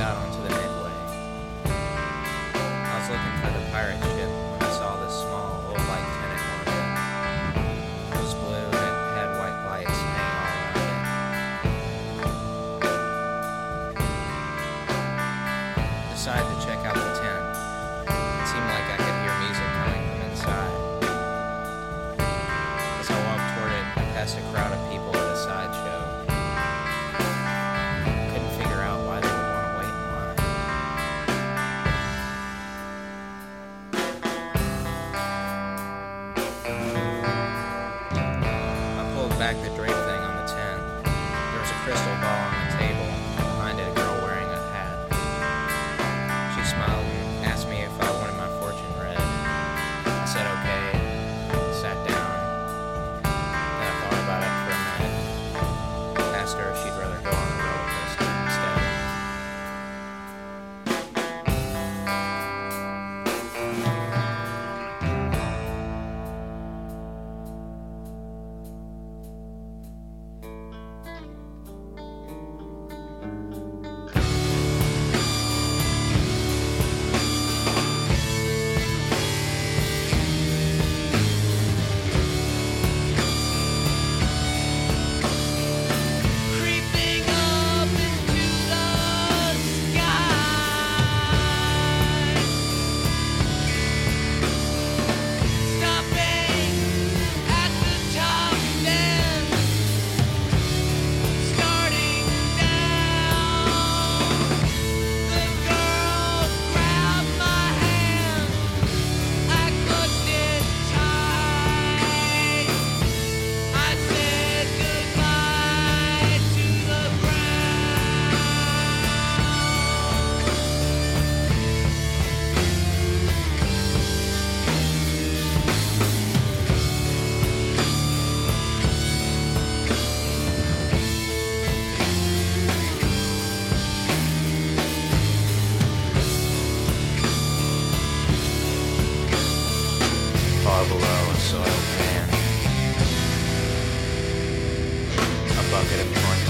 out onto the midway. I was looking for the pirate ship when I saw this small, old like tenant market. It was blue and it had white lights hanging all around it. Decided to check out the tent. It seemed like I could hear music coming from inside. As I walked toward it, I passed a crowd of people She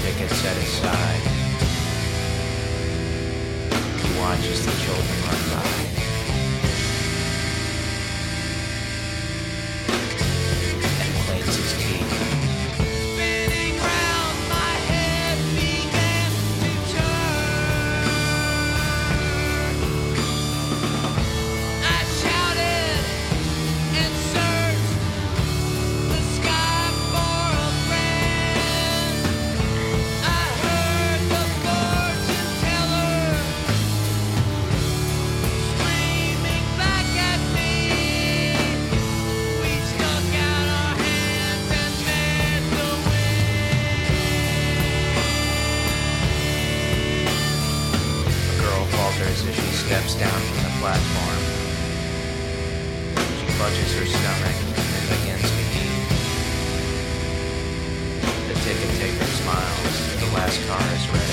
tickets set aside. He watches the children run by. Steps down from the platform. She clutches her stomach and begins to eat. The ticket taker smiles. The last car is ready.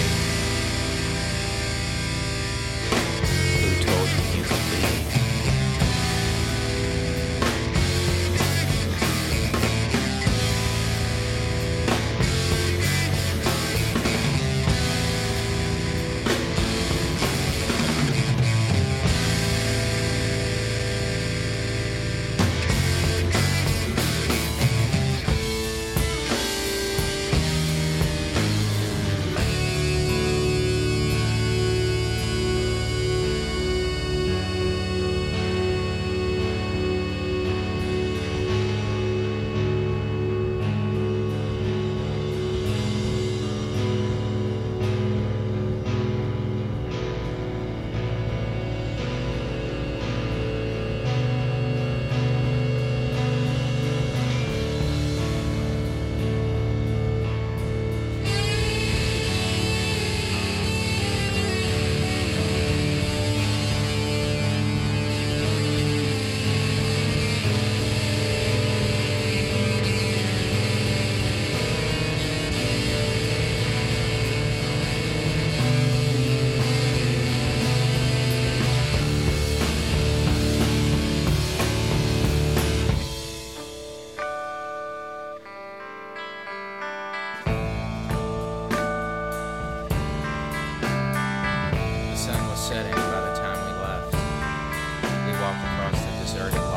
Lot